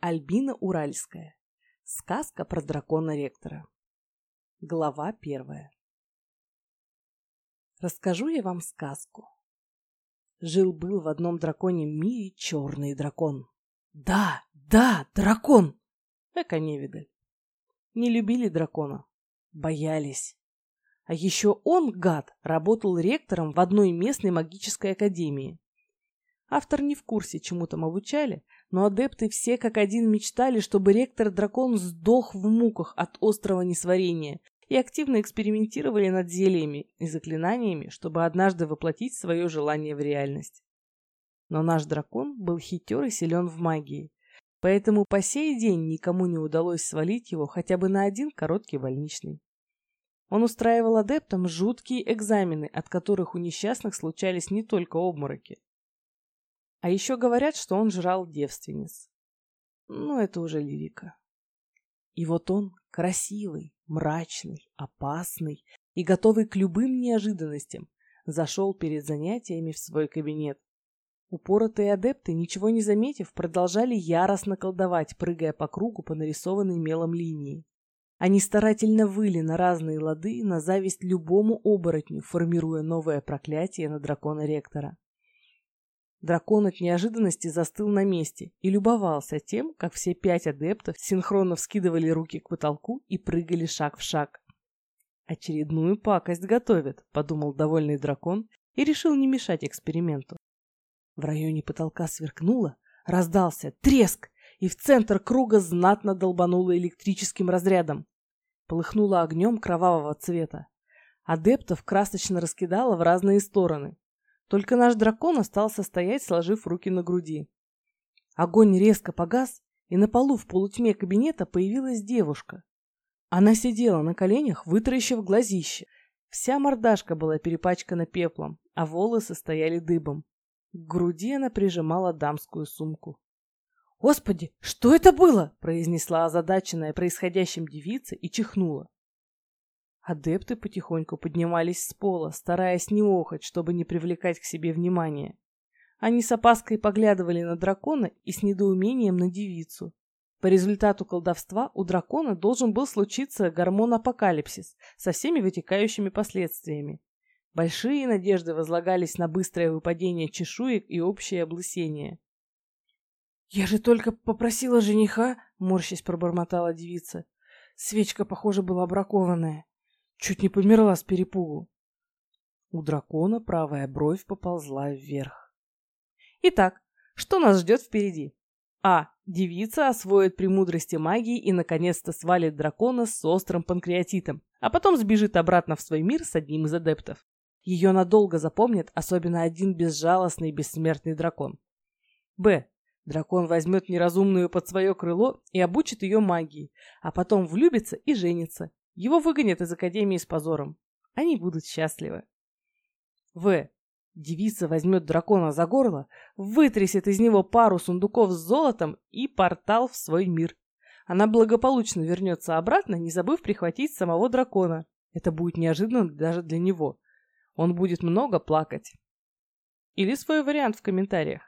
Альбина Уральская. Сказка про дракона-ректора. Глава первая. Расскажу я вам сказку. Жил-был в одном драконьем мире черный дракон. Да, да, дракон! Эка невидаль. Не любили дракона. Боялись. А еще он, гад, работал ректором в одной местной магической академии. Автор не в курсе, чему там обучали, но адепты все как один мечтали, чтобы ректор-дракон сдох в муках от острого несварения и активно экспериментировали над зельями и заклинаниями, чтобы однажды воплотить свое желание в реальность. Но наш дракон был хитер и силен в магии, поэтому по сей день никому не удалось свалить его хотя бы на один короткий больничный. Он устраивал адептам жуткие экзамены, от которых у несчастных случались не только обмороки. А еще говорят, что он жрал девственниц. Ну, это уже лирика. И вот он, красивый, мрачный, опасный и готовый к любым неожиданностям, зашел перед занятиями в свой кабинет. Упоротые адепты, ничего не заметив, продолжали яростно колдовать, прыгая по кругу по нарисованной мелом линии. Они старательно выли на разные лады на зависть любому оборотню, формируя новое проклятие на дракона ректора. Дракон от неожиданности застыл на месте и любовался тем, как все пять адептов синхронно вскидывали руки к потолку и прыгали шаг в шаг. «Очередную пакость готовят», — подумал довольный дракон и решил не мешать эксперименту. В районе потолка сверкнуло, раздался треск, и в центр круга знатно долбануло электрическим разрядом. Полыхнуло огнем кровавого цвета. Адептов красочно раскидало в разные стороны. Только наш дракон остался стоять, сложив руки на груди. Огонь резко погас, и на полу в полутьме кабинета появилась девушка. Она сидела на коленях, вытаращив глазище. Вся мордашка была перепачкана пеплом, а волосы стояли дыбом. К груди она прижимала дамскую сумку. «Господи, что это было?» – произнесла озадаченная происходящим девица и чихнула. Адепты потихоньку поднимались с пола, стараясь не охать, чтобы не привлекать к себе внимания. Они с опаской поглядывали на дракона и с недоумением на девицу. По результату колдовства у дракона должен был случиться гормон-апокалипсис со всеми вытекающими последствиями. Большие надежды возлагались на быстрое выпадение чешуек и общее облысение. «Я же только попросила жениха», — морщись пробормотала девица. Свечка, похоже, была бракованная. Чуть не померла с перепугу. У дракона правая бровь поползла вверх. Итак, что нас ждет впереди? А. Девица освоит премудрости магии и наконец-то свалит дракона с острым панкреатитом, а потом сбежит обратно в свой мир с одним из адептов. Ее надолго запомнит особенно один безжалостный бессмертный дракон. Б. Дракон возьмет неразумную под свое крыло и обучит ее магии, а потом влюбится и женится, его выгонят из академии с позором. Они будут счастливы. В. Девица возьмет дракона за горло, вытрясет из него пару сундуков с золотом и портал в свой мир. Она благополучно вернется обратно, не забыв прихватить самого дракона. Это будет неожиданно даже для него. Он будет много плакать. Или свой вариант в комментариях.